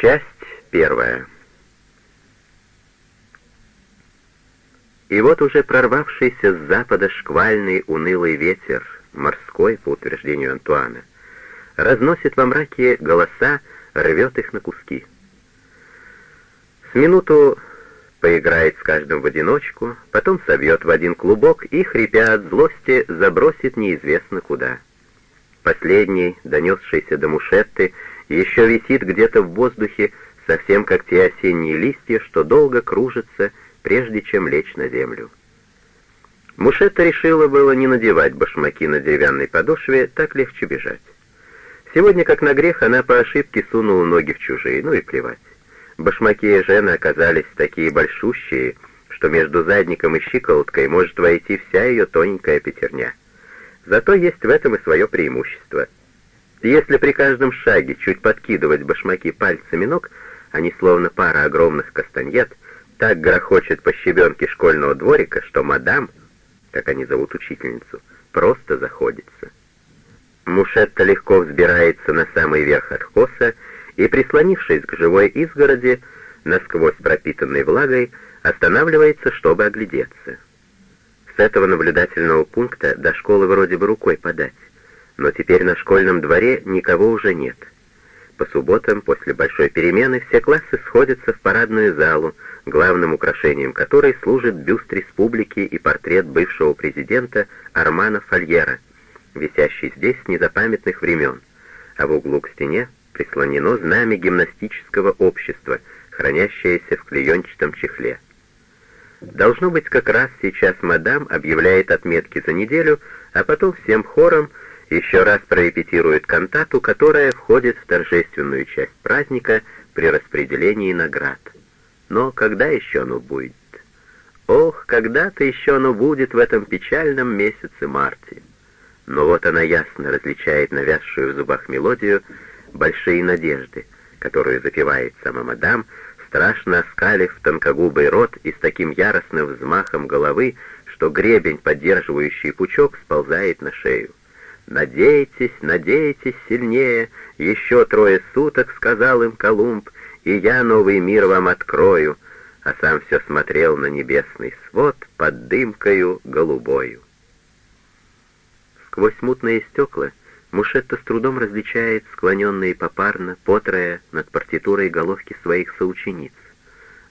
Часть первая. И вот уже прорвавшийся с запада шквальный унылый ветер, морской, по утверждению Антуана, разносит во мраке голоса, рвет их на куски. С минуту поиграет с каждым в одиночку, потом собьет в один клубок и, хрипя от злости, забросит неизвестно куда. Последний, донесшийся до мушетты, еще висит где-то в воздухе, совсем как те осенние листья, что долго кружатся, прежде чем лечь на землю. Мушетта решила было не надевать башмаки на деревянной подошве, так легче бежать. Сегодня, как на грех, она по ошибке сунула ноги в чужие, ну и плевать. Башмаки Жены оказались такие большущие, что между задником и щиколоткой может войти вся ее тоненькая пятерня. Зато есть в этом и свое преимущество. Если при каждом шаге чуть подкидывать башмаки пальцами ног, они словно пара огромных кастаньет, так грохочет по щебенке школьного дворика, что мадам, как они зовут учительницу, просто заходится. Мушетта легко взбирается на самый верх откоса и, прислонившись к живой изгороди, насквозь пропитанной влагой, останавливается, чтобы оглядеться. С этого наблюдательного пункта до школы вроде бы рукой подать, но теперь на школьном дворе никого уже нет. По субботам, после большой перемены, все классы сходятся в парадную залу, главным украшением которой служит бюст республики и портрет бывшего президента Армана Фольера, висящий здесь с незапамятных времен, а в углу к стене прислонено знамя гимнастического общества, хранящееся в клеенчатом чехле. Должно быть, как раз сейчас мадам объявляет отметки за неделю, а потом всем хором еще раз прорепетирует кантату, которая входит в торжественную часть праздника при распределении наград. Но когда еще оно будет? Ох, когда-то еще оно будет в этом печальном месяце марте. Но вот она ясно различает навязшую в зубах мелодию, большие надежды, которую запевает сама мадам, страшно оскалив тонкогубый рот и с таким яростным взмахом головы, что гребень, поддерживающий пучок, сползает на шею. «Надейтесь, надейтесь сильнее, еще трое суток», — сказал им Колумб, — «и я новый мир вам открою», а сам все смотрел на небесный свод под дымкою голубою. Сквозь мутные стекла Мушетта с трудом различает склоненные попарно, потрое над партитурой головки своих соучениц.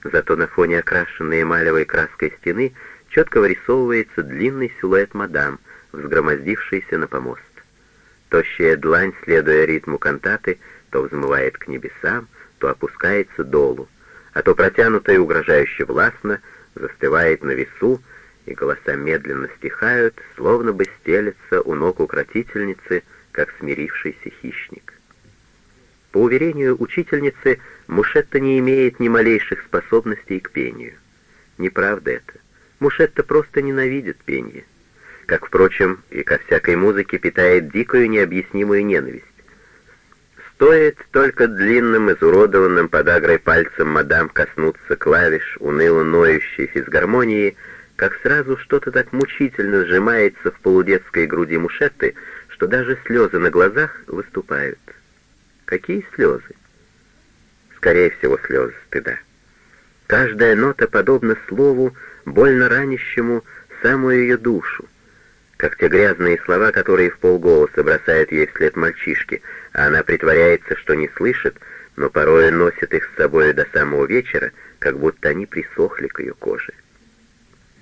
Зато на фоне окрашенной эмалевой краской стены четко вырисовывается длинный силуэт мадам, взгромоздившийся на помост. Тощая длань, следуя ритму кантаты, то взмывает к небесам, то опускается долу, а то протянутая угрожающе властно застывает на весу, и голоса медленно стихают, словно бы стелется у ног укротительницы, как смирившийся хищник. По уверению учительницы, Мушетта не имеет ни малейших способностей к пению. Неправда это. Мушетта просто ненавидит пение. Как, впрочем, и ко всякой музыке питает дикую необъяснимую ненависть. Стоит только длинным, изуродованным подагрой пальцем мадам коснуться клавиш уныло ноющей физгармонии, как сразу что-то так мучительно сжимается в полудетской груди мушетты, что даже слезы на глазах выступают. Какие слезы? Скорее всего, слезы стыда. Каждая нота подобна слову, больно ранящему самую ее душу, как те грязные слова, которые в полголоса бросают ей вслед мальчишки, а она притворяется, что не слышит, но порой носит их с собой до самого вечера, как будто они присохли к ее коже.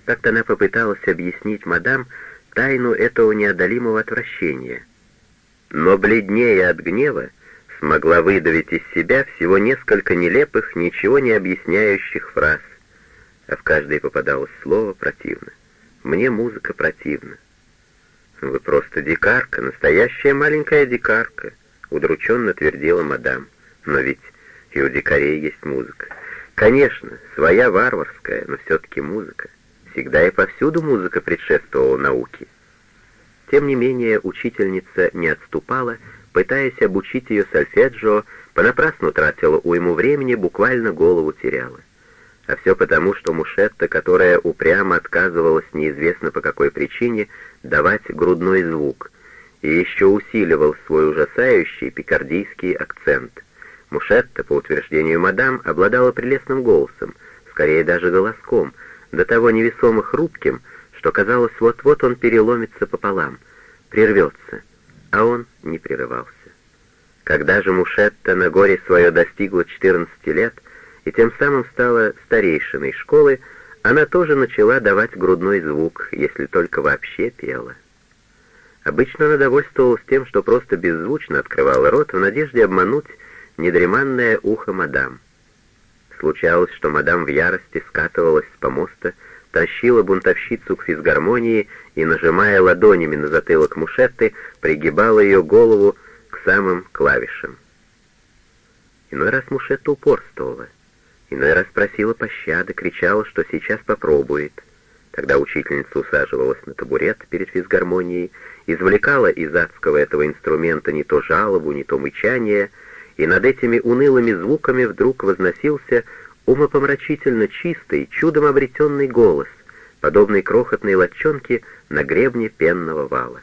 Как-то она попыталась объяснить мадам, тайну этого неодолимого отвращения. Но бледнее от гнева смогла выдавить из себя всего несколько нелепых, ничего не объясняющих фраз, а в каждой попадалось слово противно. «Мне музыка противна». «Вы просто дикарка, настоящая маленькая дикарка», — удрученно твердила мадам. «Но ведь и у дикарей есть музыка. Конечно, своя варварская, но все-таки музыка. Всегда и повсюду музыка предшествовала науке. Тем не менее, учительница не отступала, пытаясь обучить ее сольфеджио, понапрасну тратила уйму времени, буквально голову теряла. А все потому, что Мушетта, которая упрямо отказывалась неизвестно по какой причине давать грудной звук, и еще усиливал свой ужасающий пикардийский акцент, Мушетта, по утверждению мадам, обладала прелестным голосом, скорее даже голоском, до того невесомо хрупким, что казалось, вот-вот он переломится пополам, прервется, а он не прерывался. Когда же Мушетта на горе свое достигла 14 лет и тем самым стала старейшиной школы, она тоже начала давать грудной звук, если только вообще пела. Обычно она довольствовалась тем, что просто беззвучно открывала рот в надежде обмануть недреманное ухо мадам. Случалось, что мадам в ярости скатывалась с помоста, тащила бунтовщицу к физгармонии и, нажимая ладонями на затылок мушетты, пригибала ее голову к самым клавишам. Иной раз мушетта упорствовала, иной раз просила пощады, кричала, что сейчас попробует. Тогда учительница усаживалась на табурет перед физгармонией, извлекала из адского этого инструмента не то жалобу, не то мычание — и над этими унылыми звуками вдруг возносился умопомрачительно чистый, чудом обретенный голос, подобный крохотной лодчонке на гребне пенного вала.